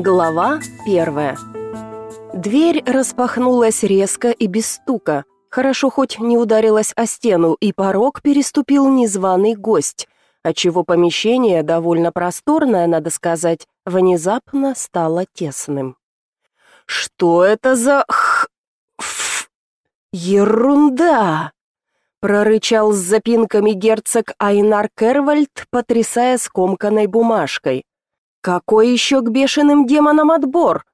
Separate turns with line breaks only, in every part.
Глава первая. Дверь распахнулась резко и без стука. Хорошо хоть не ударилась о стену, и порог переступил незваный гость, отчего помещение, довольно просторное, надо сказать, внезапно стало тесным. «Что это за... х... ф... ерунда?» прорычал с запинками герцог Айнар Кервальд, потрясая скомканной бумажкой. Какой еще к бешеным демонам отбор?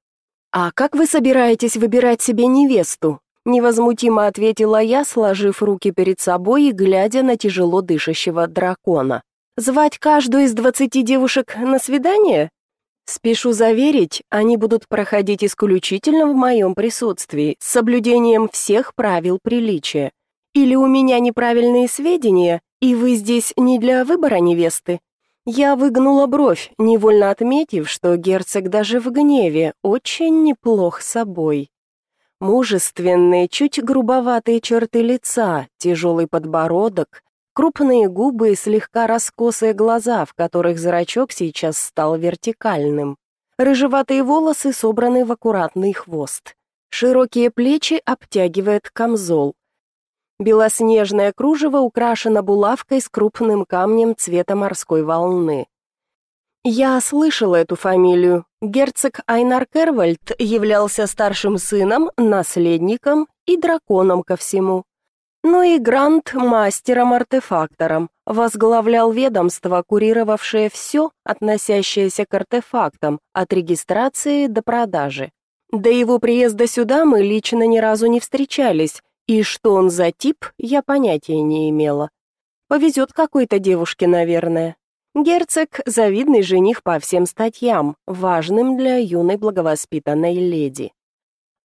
А как вы собираетесь выбирать себе невесту? невозмутимо ответила я, сложив руки перед собой и глядя на тяжело дышащего дракона. Звать каждую из двадцати девушек на свидание? Спешу заверить, они будут проходить исключительно в моем присутствии, с соблюдением всех правил приличия. Или у меня неправильные сведения, и вы здесь не для выбора невесты? Я выгнула бровь, невольно отметив, что герцог даже в гневе очень неплох собой. Мужественные, чуть грубоватые черты лица, тяжелый подбородок, крупные губы и слегка раскосые глаза, в которых зрачок сейчас стал вертикальным. Рыжеватые волосы собраны в аккуратный хвост. Широкие плечи обтягивает камзол. Белоснежное кружево украшено булавкой с крупным камнем цвета морской волны. Я слышала эту фамилию. Герцог Айнар Кервальд являлся старшим сыном, наследником и драконом ко всему. Ну и Грант мастером-артефактором, возглавлял ведомство, курировавшее все, относящееся к артефактам, от регистрации до продажи. До его приезда сюда мы лично ни разу не встречались, и что он за тип, я понятия не имела. Повезет какой-то девушке, наверное. Герцог — завидный жених по всем статьям, важным для юной благовоспитанной леди.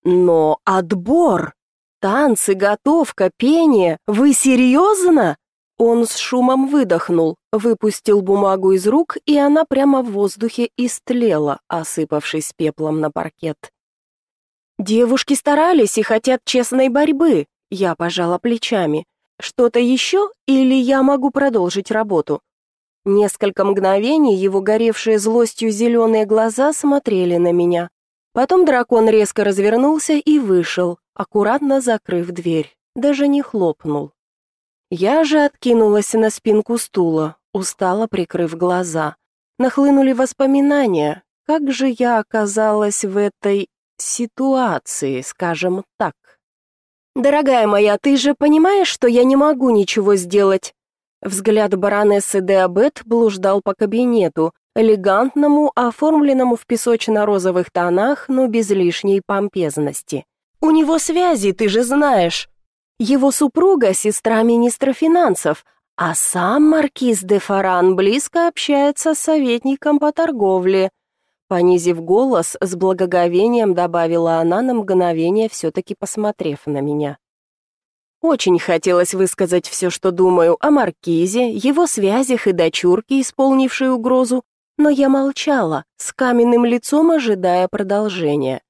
Но отбор! Танцы, готовка, пение! Вы серьезно? Он с шумом выдохнул, выпустил бумагу из рук, и она прямо в воздухе истлела, осыпавшись пеплом на паркет. Девушки старались и хотят честной борьбы. Я пожала плечами. Что-то еще или я могу продолжить работу? Несколько мгновений его горевшие злостью зеленые глаза смотрели на меня. Потом дракон резко развернулся и вышел, аккуратно закрыв дверь, даже не хлопнул. Я же откинулась на спинку стула, устало прикрыв глаза. Нахлынули воспоминания, как же я оказалась в этой ситуации, скажем так. «Дорогая моя, ты же понимаешь, что я не могу ничего сделать?» Взгляд баронессы де блуждал по кабинету, элегантному, оформленному в песочно-розовых тонах, но без лишней помпезности. «У него связи, ты же знаешь. Его супруга – сестра министра финансов, а сам маркиз де Фаран близко общается с советником по торговле. Понизив голос, с благоговением добавила она на мгновение, все-таки посмотрев на меня. Очень хотелось высказать все, что думаю о Маркизе, его связях и дочурке, исполнившей угрозу, но я молчала, с каменным лицом ожидая продолжения.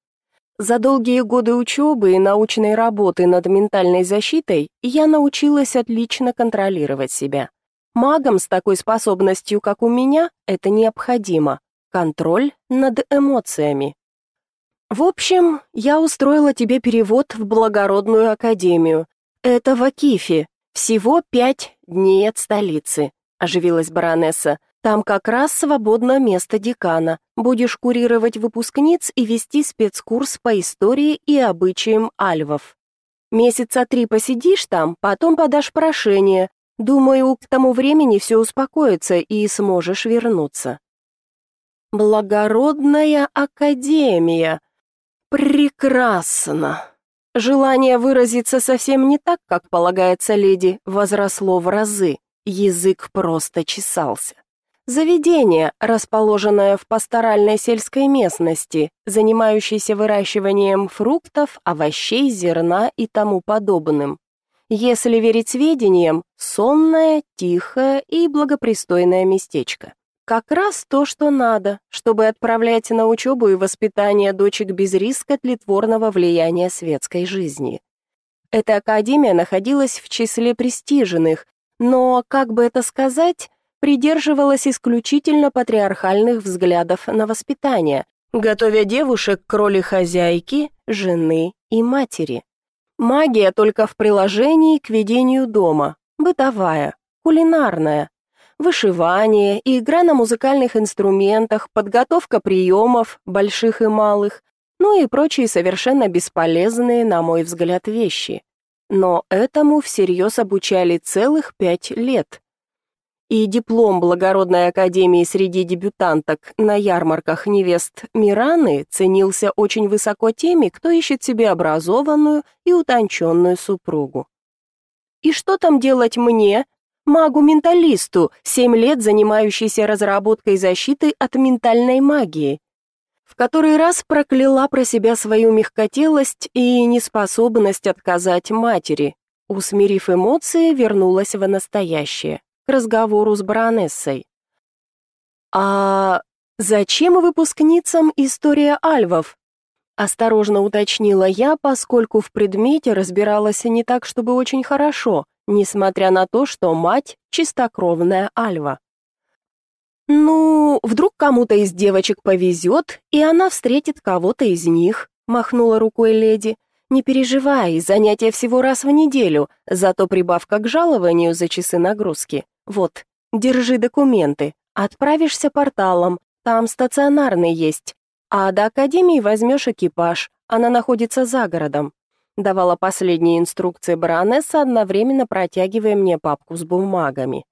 За долгие годы учебы и научной работы над ментальной защитой я научилась отлично контролировать себя. Магам с такой способностью, как у меня, это необходимо. Контроль над эмоциями. В общем, я устроила тебе перевод в благородную академию. Это в Акифе. Всего пять дней от столицы, оживилась баронесса. Там как раз свободно место декана. Будешь курировать выпускниц и вести спецкурс по истории и обычаям альвов. Месяца три посидишь там, потом подашь прошение. Думаю, к тому времени все успокоится и сможешь вернуться. Благородная академия. Прекрасно. Желание выразиться совсем не так, как полагается леди, возросло в разы. Язык просто чесался. Заведение, расположенное в пасторальной сельской местности, занимающееся выращиванием фруктов, овощей, зерна и тому подобным. Если верить сведениям, сонное, тихое и благопристойное местечко. Как раз то, что надо, чтобы отправлять на учебу и воспитание дочек без риска тлетворного влияния светской жизни. Эта академия находилась в числе престижных, но, как бы это сказать, придерживалась исключительно патриархальных взглядов на воспитание, готовя девушек к роли хозяйки, жены и матери. Магия только в приложении к ведению дома, бытовая, кулинарная, вышивание, игра на музыкальных инструментах, подготовка приемов, больших и малых, ну и прочие совершенно бесполезные, на мой взгляд, вещи. Но этому всерьез обучали целых пять лет. И диплом Благородной Академии среди дебютанток на ярмарках невест Мираны ценился очень высоко теми, кто ищет себе образованную и утонченную супругу. И что там делать мне, магу-менталисту, семь лет занимающейся разработкой защиты от ментальной магии? В который раз прокляла про себя свою мягкотелость и неспособность отказать матери. Усмирив эмоции, вернулась в настоящее, к разговору с баронессой. «А зачем выпускницам история альвов?» Осторожно уточнила я, поскольку в предмете разбиралась не так, чтобы очень хорошо, несмотря на то, что мать — чистокровная альва. «Ну, вдруг кому-то из девочек повезет, и она встретит кого-то из них», — махнула рукой леди. «Не переживай, занятия всего раз в неделю, зато прибавка к жалованию за часы нагрузки. Вот, держи документы, отправишься порталом, там стационарный есть, а до академии возьмешь экипаж, она находится за городом». Давала последние инструкции баронесса, одновременно протягивая мне папку с бумагами.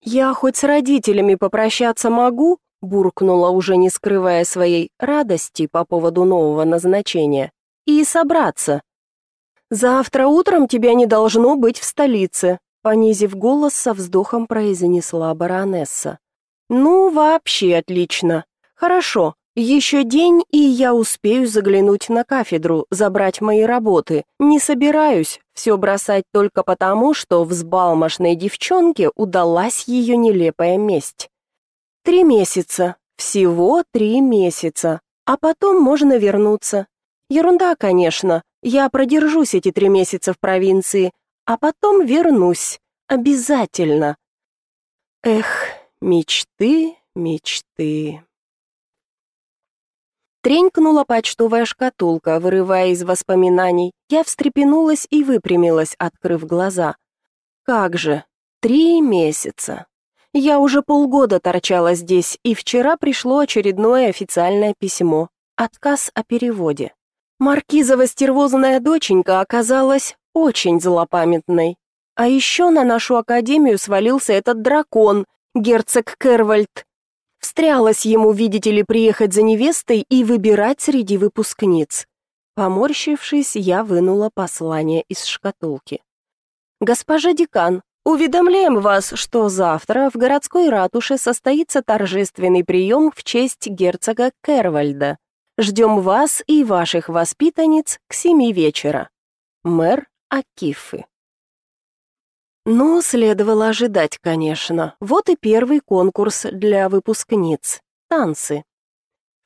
«Я хоть с родителями попрощаться могу?» буркнула, уже не скрывая своей радости по поводу нового назначения. «И собраться. Завтра утром тебя не должно быть в столице», понизив голос, со вздохом произнесла баронесса. «Ну, вообще отлично. Хорошо, еще день, и я успею заглянуть на кафедру, забрать мои работы. Не собираюсь все бросать только потому, что взбалмошной девчонке удалась ее нелепая месть. Три месяца, всего три месяца, а потом можно вернуться. Ерунда, конечно, я продержусь эти три месяца в провинции, а потом вернусь, обязательно. Эх, мечты, мечты. Тренькнула почтовая шкатулка, вырывая из воспоминаний. Я встрепенулась и выпрямилась, открыв глаза. Как же, три месяца. Я уже полгода торчала здесь, и вчера пришло очередное официальное письмо. Отказ о переводе. Маркизова стервозная доченька оказалась очень злопамятной. А еще на нашу академию свалился этот дракон, герцог Кервальд, Встрялась ему, видите ли, приехать за невестой и выбирать среди выпускниц. Поморщившись, я вынула послание из шкатулки. Госпожа декан, уведомляем вас, что завтра в городской ратуше состоится торжественный прием в честь герцога Кервальда. Ждем вас и ваших воспитанниц к семи вечера. Мэр Акифы. Ну, следовало ожидать, конечно. Вот и первый конкурс для выпускниц. Танцы.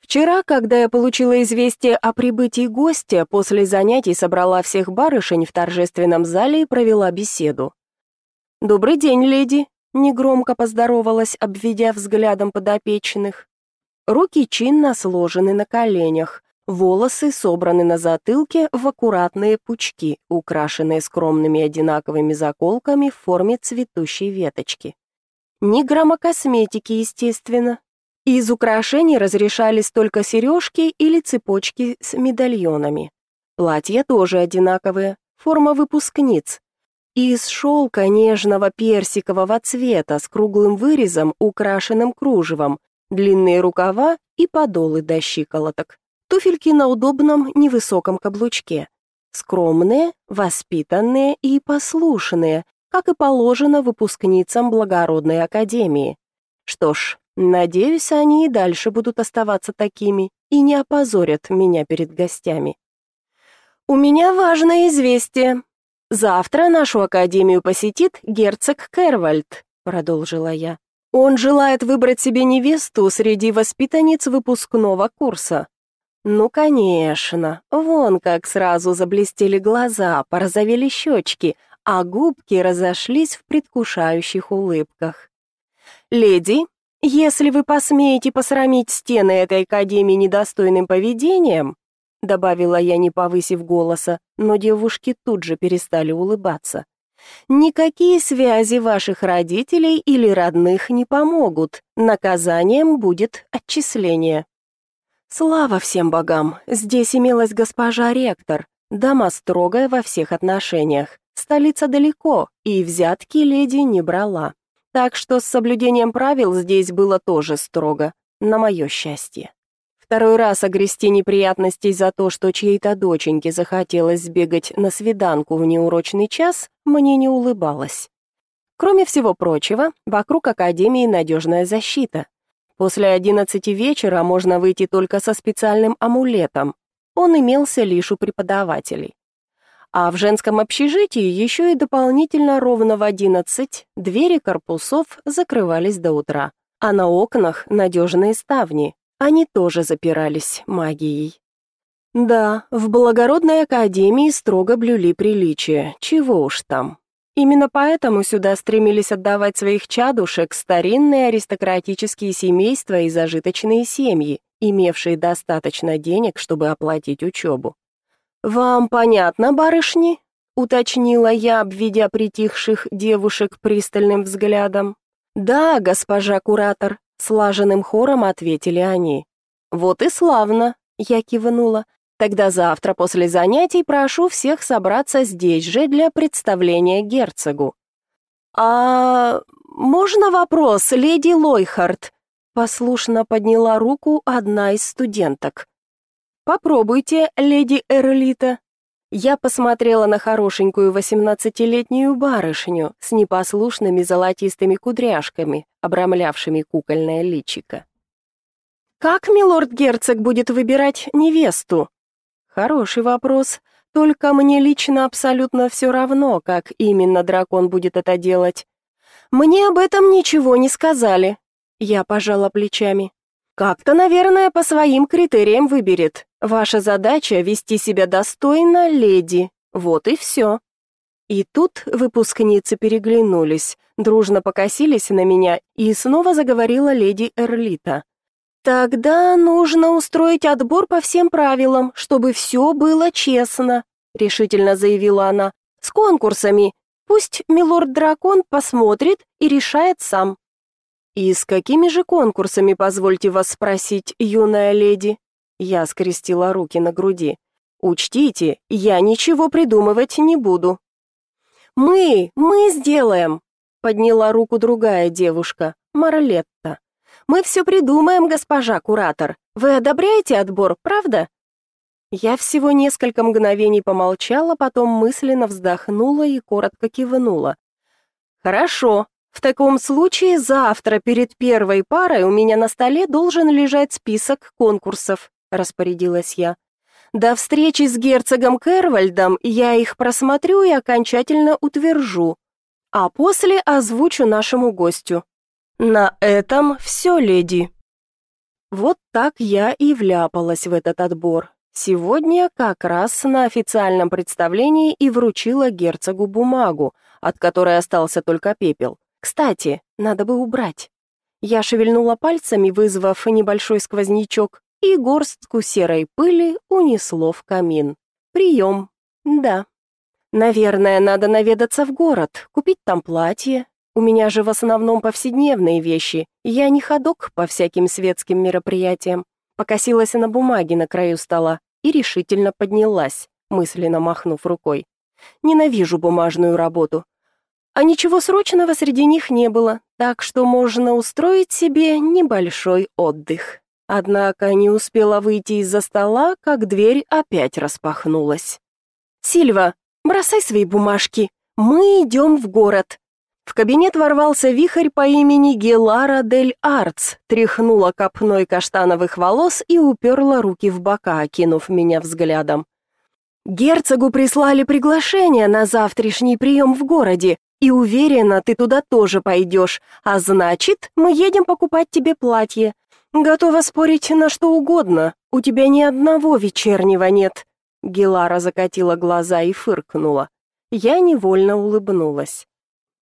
Вчера, когда я получила известие о прибытии гостя, после занятий собрала всех барышень в торжественном зале и провела беседу. «Добрый день, леди», — негромко поздоровалась, обведя взглядом подопечных. Руки чинно сложены на коленях, Волосы собраны на затылке в аккуратные пучки, украшенные скромными одинаковыми заколками в форме цветущей веточки. Ни грамма косметики, естественно. Из украшений разрешались только сережки или цепочки с медальонами. Платья тоже одинаковые, форма выпускниц. Из шелка нежного персикового цвета с круглым вырезом, украшенным кружевом, длинные рукава и подолы до щиколоток. Туфельки на удобном невысоком каблучке. Скромные, воспитанные и послушные, как и положено выпускницам благородной академии. Что ж, надеюсь, они и дальше будут оставаться такими и не опозорят меня перед гостями. У меня важное известие. Завтра нашу академию посетит герцог Кервальд, продолжила я. Он желает выбрать себе невесту среди воспитанниц выпускного курса. Ну, конечно, вон как сразу заблестели глаза, порозовели щечки, а губки разошлись в предвкушающих улыбках. «Леди, Если вы посмеете посрамить стены этой академии недостойным поведением, добавила я, не повысив голоса, но девушки тут же перестали улыбаться. Никакие связи ваших родителей или родных не помогут. Наказанием будет отчисление. Слава всем богам. Здесь имелась госпожа ректор, дама строгая во всех отношениях. Столица далеко, и взятки леди не брала. Так что с соблюдением правил здесь было тоже строго, на мое счастье. Второй раз огрести неприятностей за то, что чьей-то доченьке захотелось сбегать на свиданку в неурочный час, мне не улыбалось. Кроме всего прочего, вокруг академии надежная защита. После одиннадцати вечера можно выйти только со специальным амулетом. Он имелся лишь у преподавателей. А в женском общежитии еще и дополнительно ровно в одиннадцать двери корпусов закрывались до утра, а на окнах надежные ставни, они тоже запирались магией. Да, в благородной академии строго блюли приличия, чего уж там. Именно поэтому сюда стремились отдавать своих чадушек старинные аристократические семейства и зажиточные семьи, имевшие достаточно денег, чтобы оплатить учебу. «Вам понятно, барышни?» — уточнила я, обведя притихших девушек пристальным взглядом. «Да, госпожа куратор», Слаженным хором ответили они. «Вот и славно!» — я кивнула. «Тогда завтра после занятий прошу всех собраться здесь же для представления герцогу». «А можно вопрос, леди Лойхард?» Послушно подняла руку одна из студенток. «Попробуйте, леди Эрлита», я посмотрела на хорошенькую восемнадцатилетнюю барышню с непослушными золотистыми кудряшками, обрамлявшими кукольное личико. «Как милорд-герцог будет выбирать невесту?» «Хороший вопрос. Только мне лично абсолютно все равно, как именно дракон будет это делать. Мне об этом ничего не сказали». Я пожала плечами. Как-то, наверное, по своим критериям выберет. Ваша задача вести себя достойно, леди. Вот и все». И тут выпускницы переглянулись, дружно покосились на меня, и снова заговорила леди Эрлита. Тогда нужно устроить отбор по всем правилам, чтобы все было честно, решительно заявила она. С конкурсами. Пусть милорд-дракон посмотрит и решает сам. «И с какими же конкурсами, позвольте вас спросить, юная леди?» Я скрестила руки на груди. «Учтите, я ничего придумывать не буду». «Мы, мы сделаем!» Подняла руку другая девушка, Марлетта. «Мы все придумаем, госпожа куратор. Вы одобряете отбор, правда?» Я всего несколько мгновений помолчала, потом мысленно вздохнула и коротко кивнула. «Хорошо, в таком случае завтра перед первой парой у меня на столе должен лежать список конкурсов, распорядилась я. До встречи с герцогом Кервальдом я их просмотрю и окончательно утвержу, а после озвучу нашему гостю. На этом все, леди. Вот так я и вляпалась в этот отбор. Сегодня как раз на официальном представлении и вручила герцогу бумагу, от которой остался только пепел. Кстати, надо бы убрать. Я шевельнула пальцами, вызвав небольшой сквознячок, и горстку серой пыли унесло в камин. Прием. Да. Наверное, надо наведаться в город, купить там платье. У меня же в основном повседневные вещи. Я не ходок по всяким светским мероприятиям. Покосилась на бумаге на краю стола и решительно поднялась, мысленно махнув рукой. Ненавижу бумажную работу. А ничего срочного среди них не было, так что можно устроить себе небольшой отдых. Однако не успела выйти из-за стола, как дверь опять распахнулась. «Сильва, бросай свои бумажки. Мы идем в город». В кабинет ворвался вихрь по имени Гелара дель Артс, тряхнула копной каштановых волос и уперла руки в бока, окинув меня взглядом. «Герцогу прислали приглашение на завтрашний прием в городе. И уверена, ты туда тоже пойдешь, а значит, мы едем покупать тебе платье. Готова спорить на что угодно, у тебя ни одного вечернего нет». Гелара закатила глаза и фыркнула. Я невольно улыбнулась.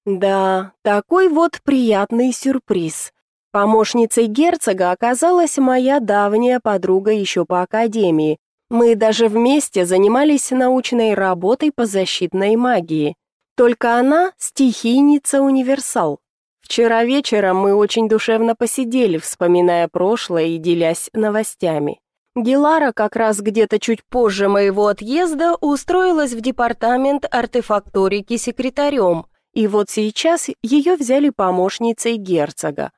«Да, такой вот приятный сюрприз. Помощницей герцога оказалась моя давняя подруга еще по академии. Мы даже вместе занимались научной работой по защитной магии. Только она стихийница-универсал. Вчера вечером мы очень душевно посидели, вспоминая прошлое и делясь новостями. Гелара как раз где-то чуть позже моего отъезда устроилась в департамент артефакторики секретарем, и вот сейчас ее взяли помощницей герцога.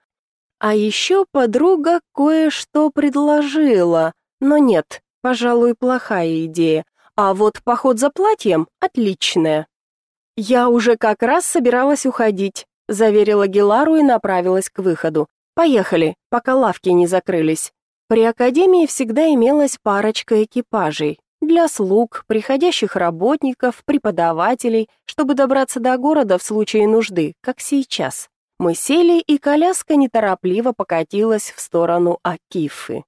А еще подруга кое-что предложила, но нет, пожалуй, плохая идея, а вот поход за платьем отличная. Я уже как раз собиралась уходить, заверила Гелару и направилась к выходу. Поехали, пока лавки не закрылись. При академии всегда имелась парочка экипажей для слуг, приходящих работников, преподавателей, чтобы добраться до города в случае нужды, как сейчас. Мы сели, и коляска неторопливо покатилась в сторону Акифы.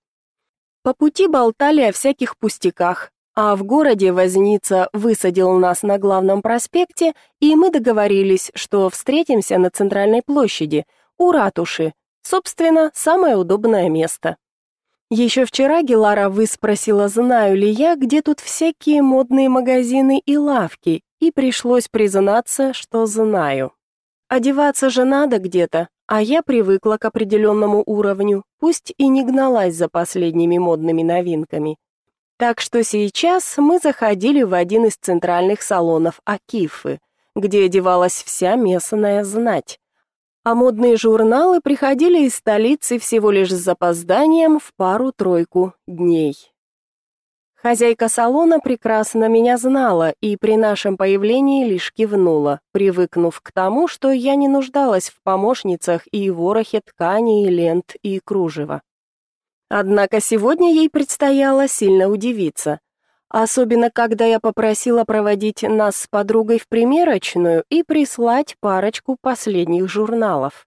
По пути болтали о всяких пустяках, а в городе возница высадил нас на главном проспекте, и мы договорились, что встретимся на центральной площади, у ратуши. Собственно, самое удобное место. Еще вчера Гелара выспросила, знаю ли я, где тут всякие модные магазины и лавки, и пришлось признаться, что знаю. Одеваться же надо где-то, а я привыкла к определенному уровню, пусть и не гналась за последними модными новинками. Так что сейчас мы заходили в один из центральных салонов Акифы, где одевалась вся местная знать а модные журналы приходили из столицы всего лишь с запозданием в пару-тройку дней. Хозяйка салона прекрасно меня знала и при нашем появлении лишь кивнула, привыкнув к тому, что я не нуждалась в помощницах и ворохе тканей, лент и кружева. Однако сегодня ей предстояло сильно удивиться. Особенно, когда я попросила проводить нас с подругой в примерочную и прислать парочку последних журналов.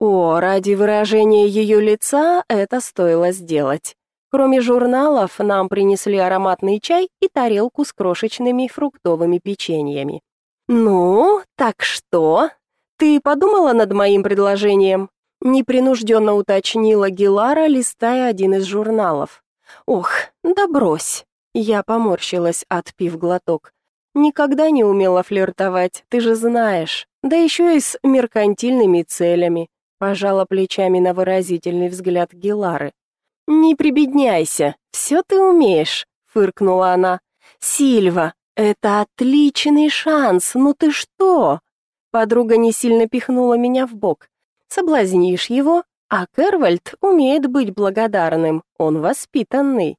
О, ради выражения ее лица это стоило сделать. Кроме журналов, нам принесли ароматный чай и тарелку с крошечными фруктовыми печеньями. «Ну, так что? Ты подумала над моим предложением?» Непринужденно уточнила Гилара, листая один из журналов. «Ох, да брось!» Я поморщилась, отпив глоток. Никогда не умела флиртовать, ты же знаешь. Да еще и с меркантильными целями. Пожала плечами на выразительный взгляд Гилары. Не прибедняйся, все ты умеешь, фыркнула она. Сильва, это отличный шанс. Ну ты что? Подруга не сильно пихнула меня в бок. Соблазнишь его, а Кервальд умеет быть благодарным. Он воспитанный.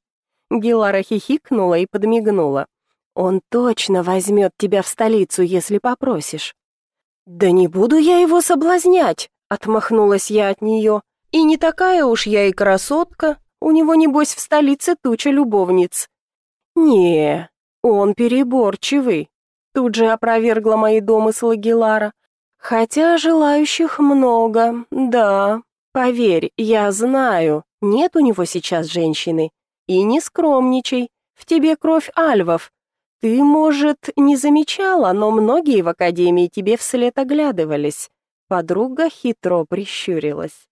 Гилара хихикнула и подмигнула. Он точно возьмет тебя в столицу, если попросишь. Да не буду я его соблазнять, отмахнулась я от нее. И не такая уж я и красотка, у него небось в столице туча любовниц. Не, он переборчивый. Тут же опровергла мои домыслы Гилара. Хотя желающих много, да. Поверь, я знаю, нет у него сейчас женщины. И не скромничай, в тебе кровь альвов. Ты, может, не замечала, но многие в академии тебе вслед оглядывались. Подруга хитро прищурилась.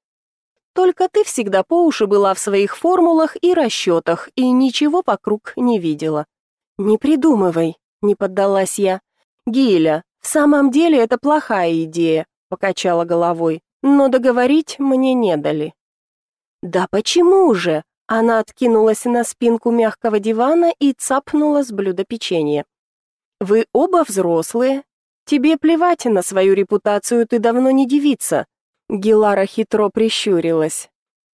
Только ты всегда по уши была в своих формулах и расчетах и ничего вокруг не видела. Не придумывай, не поддалась я. Гиля, в самом деле это плохая идея, покачала головой, но договорить мне не дали. Да почему же? Она откинулась на спинку мягкого дивана и цапнула с блюда печенье. Вы оба взрослые. Тебе плевать на свою репутацию, ты давно не девица. Гилара хитро прищурилась.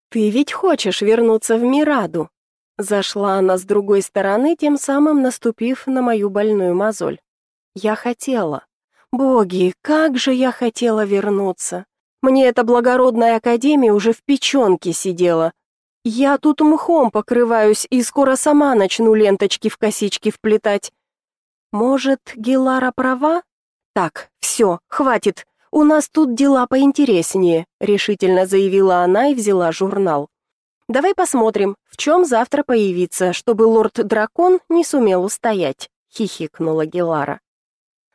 Ты ведь хочешь вернуться в Мираду. Зашла она с другой стороны, тем самым наступив на мою больную мозоль. Я хотела. Боги, как же я хотела вернуться. Мне эта благородная академия уже в печенке сидела, я тут мхом покрываюсь и скоро сама начну ленточки в косички вплетать. Может, Гелара права? Так, все, хватит. У нас тут дела поинтереснее, решительно заявила она и взяла журнал. Давай посмотрим, в чем завтра появится, чтобы лорд-дракон не сумел устоять, хихикнула Гелара.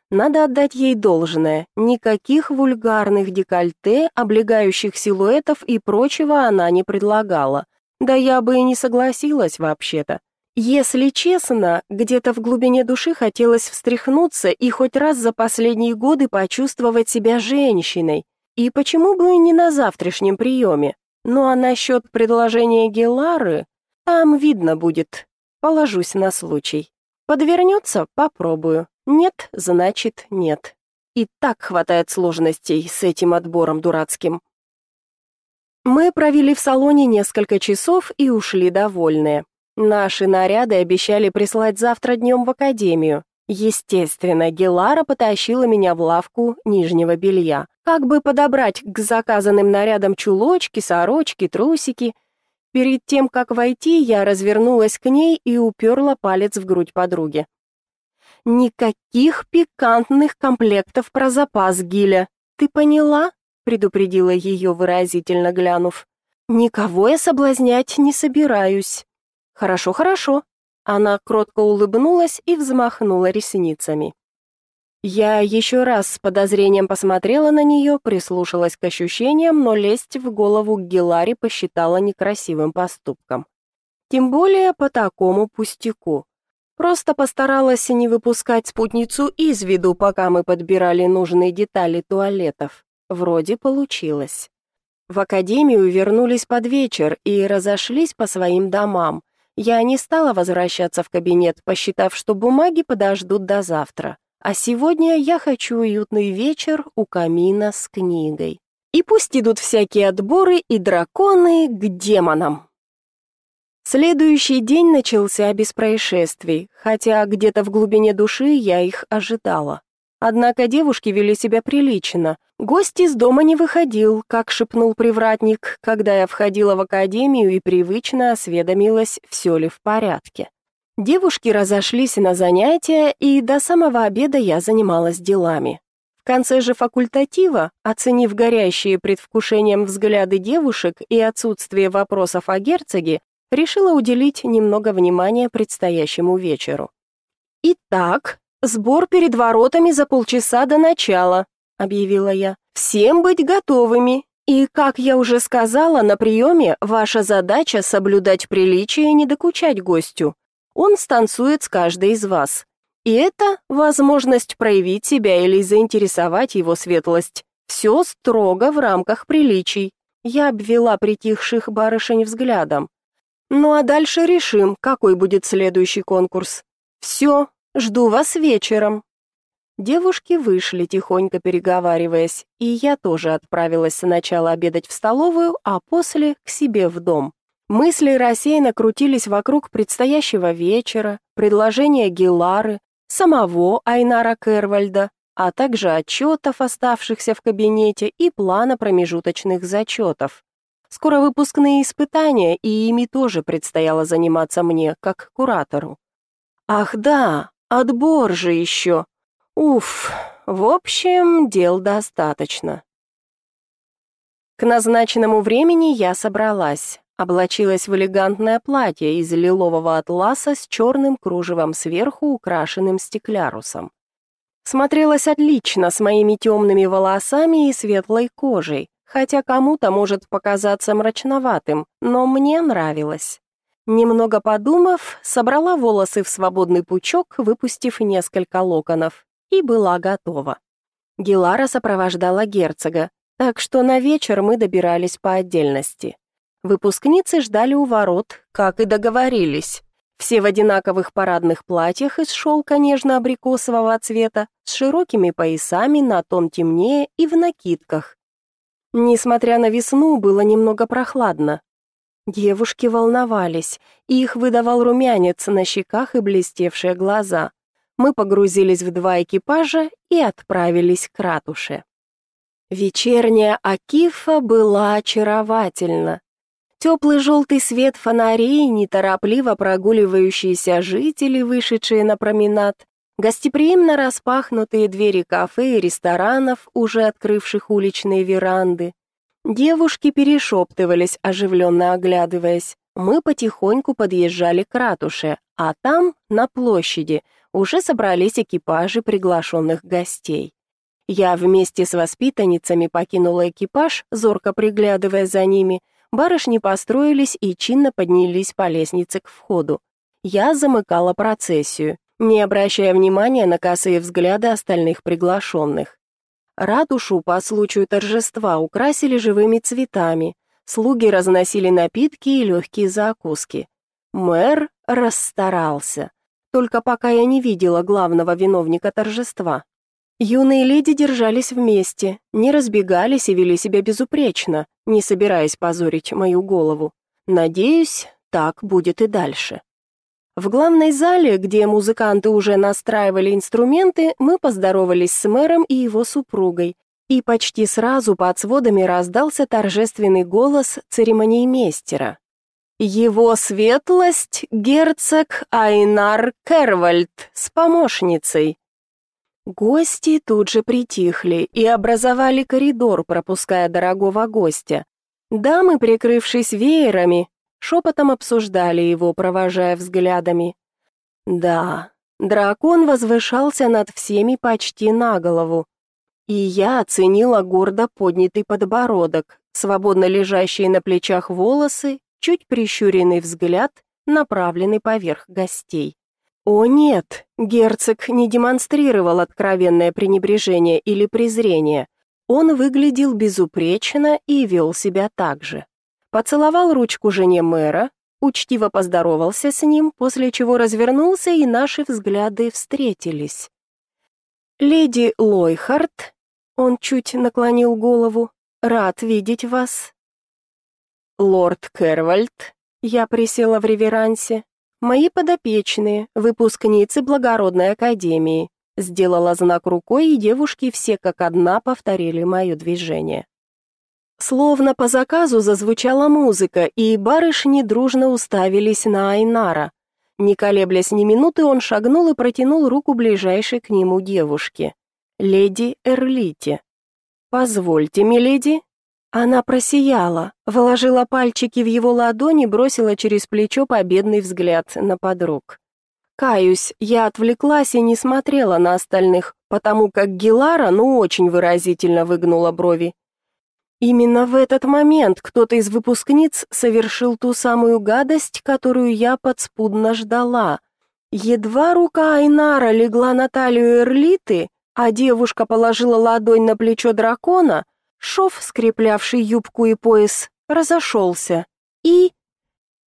Надо отдать ей должное. Никаких вульгарных декольте, облегающих силуэтов и прочего она не предлагала. Да я бы и не согласилась вообще-то. Если честно, где-то в глубине души хотелось встряхнуться и хоть раз за последние годы почувствовать себя женщиной. И почему бы и не на завтрашнем приеме? Ну а насчет предложения Гелары, там видно будет. Положусь на случай. Подвернется — попробую. Нет, значит, нет. И так хватает сложностей с этим отбором дурацким. Мы провели в салоне несколько часов и ушли довольные. Наши наряды обещали прислать завтра днем в академию. Естественно, Гелара потащила меня в лавку нижнего белья, как бы подобрать к заказанным нарядам чулочки, сорочки, трусики. Перед тем, как войти, я развернулась к ней и уперла палец в грудь подруги. «Никаких пикантных комплектов про запас, Гиля. Ты поняла?» — предупредила ее, выразительно глянув. «Никого я соблазнять не собираюсь». Хорошо, хорошо. Она кротко улыбнулась и взмахнула ресницами. Я еще раз с подозрением посмотрела на нее, прислушалась к ощущениям, но лезть в голову к Геларе посчитала некрасивым поступком. Тем более по такому пустяку. Просто постаралась не выпускать спутницу из виду, пока мы подбирали нужные детали туалетов. Вроде получилось. В академию вернулись под вечер и разошлись по своим домам. Я не стала возвращаться в кабинет, посчитав, что бумаги подождут до завтра. А сегодня я хочу уютный вечер у камина с книгой. И пусть идут всякие отборы и драконы к демонам. Следующий день начался без происшествий, хотя где-то в глубине души я их ожидала. Однако девушки вели себя прилично. Гость из дома не выходил, как шепнул привратник, когда я входила в академию и привычно осведомилась, все ли в порядке. Девушки разошлись на занятия, и до самого обеда я занималась делами. В конце же факультатива, оценив горящие предвкушением взгляды девушек и отсутствие вопросов о герцоге, решила уделить немного внимания предстоящему вечеру. Итак, «Сбор перед воротами за полчаса до начала», — объявила я. «Всем быть готовыми. И, как я уже сказала, на приеме ваша задача соблюдать приличие и не докучать гостю. Он станцует с каждой из вас. И это возможность проявить себя или заинтересовать его светлость. Все строго в рамках приличий». Я обвела притихших барышень взглядом. «Ну а дальше решим, какой будет следующий конкурс. Все, Жду вас вечером». Девушки вышли, тихонько переговариваясь, и я тоже отправилась сначала обедать в столовую, а после к себе в дом. Мысли рассеянно крутились вокруг предстоящего вечера, предложения Гилары, самого Айнара Кервальда, а также отчетов, оставшихся в кабинете, и плана промежуточных зачетов. Скоро выпускные испытания, и ими тоже предстояло заниматься мне, как куратору. Ах да, Отбор же еще. Уф, в общем, дел достаточно. К назначенному времени я собралась, облачилась в элегантное платье из лилового атласа с черным кружевом сверху, украшенным стеклярусом. Смотрелась отлично с моими темными волосами и светлой кожей, хотя кому-то может показаться мрачноватым, но мне нравилось. Немного подумав, собрала волосы в свободный пучок, выпустив несколько локонов, и была готова. Гелара сопровождала герцога, так что на вечер мы добирались по отдельности. Выпускницы ждали у ворот, как и договорились. Все в одинаковых парадных платьях из шелка нежно-абрикосового цвета, с широкими поясами на тон темнее и в накидках. Несмотря на весну, было немного прохладно, Девушки волновались, и их выдавал румянец на щеках и блестевшие глаза. Мы погрузились в два экипажа и отправились к ратуше. Вечерняя Акифа была очаровательна. Теплый желтый свет фонарей, неторопливо прогуливающиеся жители, вышедшие на променад, гостеприимно распахнутые двери кафе и ресторанов, уже открывших уличные веранды, Девушки перешептывались, оживленно оглядываясь. Мы потихоньку подъезжали к ратуше, а там, на площади, уже собрались экипажи приглашенных гостей. Я вместе с воспитанницами покинула экипаж, зорко приглядывая за ними. Барышни построились и чинно поднялись по лестнице к входу. Я замыкала процессию, не обращая внимания на косые взгляды остальных приглашенных. Ратушу по случаю торжества украсили живыми цветами, слуги разносили напитки и легкие закуски. Мэр расстарался. Только пока я не видела главного виновника торжества. Юные леди держались вместе, не разбегались и вели себя безупречно, не собираясь позорить мою голову. Надеюсь, так будет и дальше. В главной зале, где музыканты уже настраивали инструменты, мы поздоровались с мэром и его супругой, и почти сразу под сводами раздался торжественный голос церемониймейстера. «Его светлость — герцог Айнар Кервальд с помощницей». Гости тут же притихли и образовали коридор, пропуская дорогого гостя. Дамы, прикрывшись веерами, шепотом обсуждали его, провожая взглядами. Да, дракон возвышался над всеми почти на голову. И я оценила гордо поднятый подбородок, свободно лежащие на плечах волосы, чуть прищуренный взгляд, направленный поверх гостей. О нет, герцог не демонстрировал откровенное пренебрежение или презрение. Он выглядел безупречно и вел себя так же поцеловал ручку жене мэра, учтиво поздоровался с ним, после чего развернулся, и наши взгляды встретились. «Леди Лойхард», — он чуть наклонил голову, — «рад видеть вас». «Лорд Кервальд», — я присела в реверансе, — «мои подопечные, выпускницы благородной академии», — сделала знак рукой, и девушки все как одна повторили мое движение. Словно по заказу зазвучала музыка, и барышни дружно уставились на Айнара. Не колеблясь ни минуты, он шагнул и протянул руку ближайшей к нему девушке. Леди Эрлите. «Позвольте, миледи». Она просияла, выложила пальчики в его ладони, бросила через плечо победный взгляд на подруг. Каюсь, я отвлеклась и не смотрела на остальных, потому как Гилара ну очень выразительно выгнула брови. Именно в этот момент кто-то из выпускниц совершил ту самую гадость, которую я подспудно ждала. Едва рука Айнара легла на талию Эрлиты, а девушка положила ладонь на плечо дракона, шов, скреплявший юбку и пояс, разошелся. И...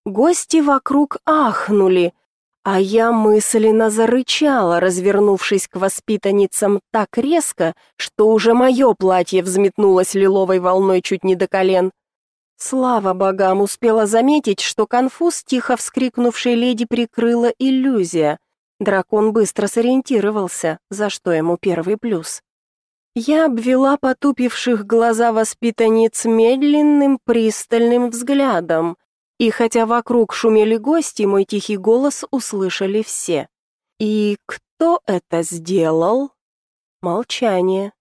Гости вокруг ахнули, а я мысленно зарычала, развернувшись к воспитанницам так резко, что уже мое платье взметнулось лиловой волной чуть не до колен. Слава богам, успела заметить, что конфуз тихо вскрикнувшей леди прикрыла иллюзия. Дракон быстро сориентировался, за что ему первый плюс. Я обвела потупивших глаза воспитанниц медленным, пристальным взглядом, и хотя вокруг шумели гости, мой тихий голос услышали все. И кто это сделал? Молчание.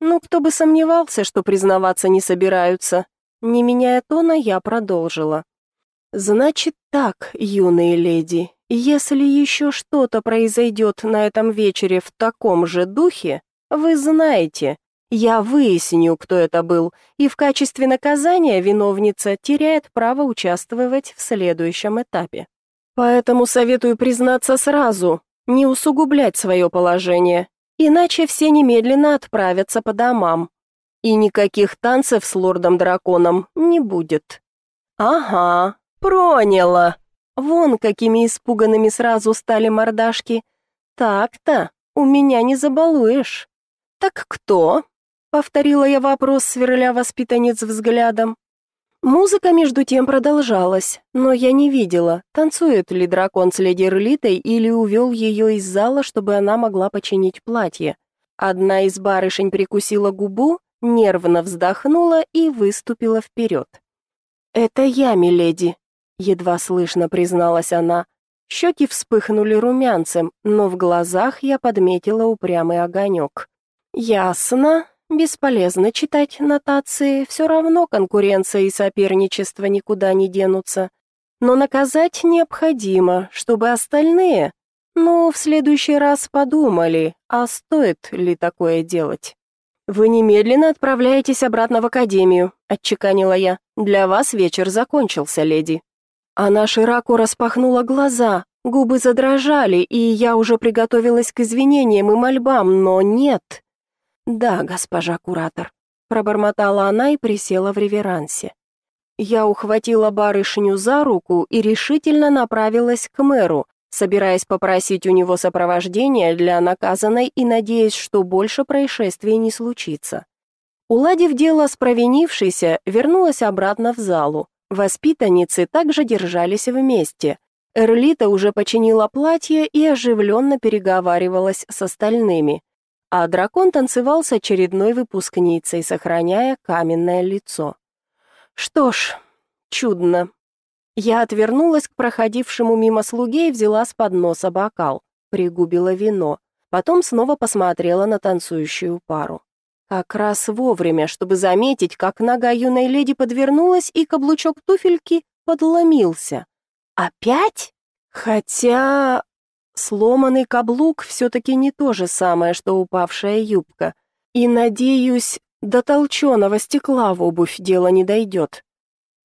Ну, кто бы сомневался, что признаваться не собираются. Не меняя тона, я продолжила. Значит так, юные леди, если еще что-то произойдет на этом вечере в таком же духе, вы знаете, я выясню, кто это был, и в качестве наказания виновница теряет право участвовать в следующем этапе. Поэтому советую признаться сразу, не усугублять свое положение, иначе все немедленно отправятся по домам. И никаких танцев с лордом-драконом не будет. Ага, проняла. Вон какими испуганными сразу стали мордашки. Так-то, у меня не забалуешь. Так кто? Повторила я вопрос, сверля воспитанниц взглядом. Музыка между тем продолжалась, но я не видела, танцует ли дракон с леди Рлитой или увел ее из зала, чтобы она могла починить платье. Одна из барышень прикусила губу, нервно вздохнула и выступила вперед. «Это я, миледи», — едва слышно призналась она. Щеки вспыхнули румянцем, но в глазах я подметила упрямый огонек. «Ясно», Бесполезно читать нотации, все равно конкуренция и соперничество никуда не денутся. Но наказать необходимо, чтобы остальные... но в следующий раз подумали, а стоит ли такое делать. «Вы немедленно отправляетесь обратно в академию», — отчеканила я. «Для вас вечер закончился, леди». Она широко распахнула глаза, губы задрожали, и я уже приготовилась к извинениям и мольбам, но нет. «Да, госпожа куратор», — пробормотала она и присела в реверансе. Я ухватила барышню за руку и решительно направилась к мэру, собираясь попросить у него сопровождения для наказанной и надеясь, что больше происшествий не случится. Уладив дело с провинившейся, вернулась обратно в залу. Воспитанницы также держались вместе. Эрлита уже починила платье и оживленно переговаривалась с остальными, а дракон танцевал с очередной выпускницей, сохраняя каменное лицо. Что ж, чудно. Я отвернулась к проходившему мимо слуге и взяла с подноса бокал, пригубила вино, потом снова посмотрела на танцующую пару. Как раз вовремя, чтобы заметить, как нога юной леди подвернулась и каблучок туфельки подломился. Опять? Хотя сломанный каблук все-таки не то же самое, что упавшая юбка. И, надеюсь, до толченого стекла в обувь дело не дойдет.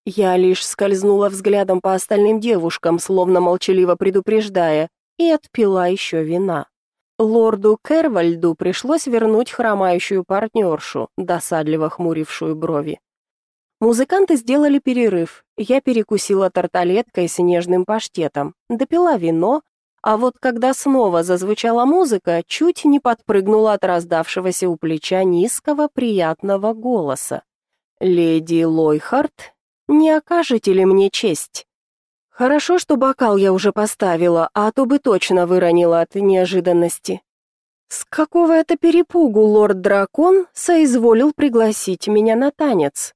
Я лишь скользнула взглядом по остальным девушкам, словно молчаливо предупреждая, и отпила еще вина. Лорду Кервальду пришлось вернуть хромающую партнершу, досадливо хмурившую брови. Музыканты сделали перерыв. Я перекусила тарталеткой с нежным паштетом, допила вино, а вот когда снова зазвучала музыка, чуть не подпрыгнула от раздавшегося у плеча низкого приятного голоса. Леди Лойхарт не окажете ли мне честь? Хорошо, что бокал я уже поставила, а то бы точно выронила от неожиданности. С какого это перепугу лорд-дракон соизволил пригласить меня на танец?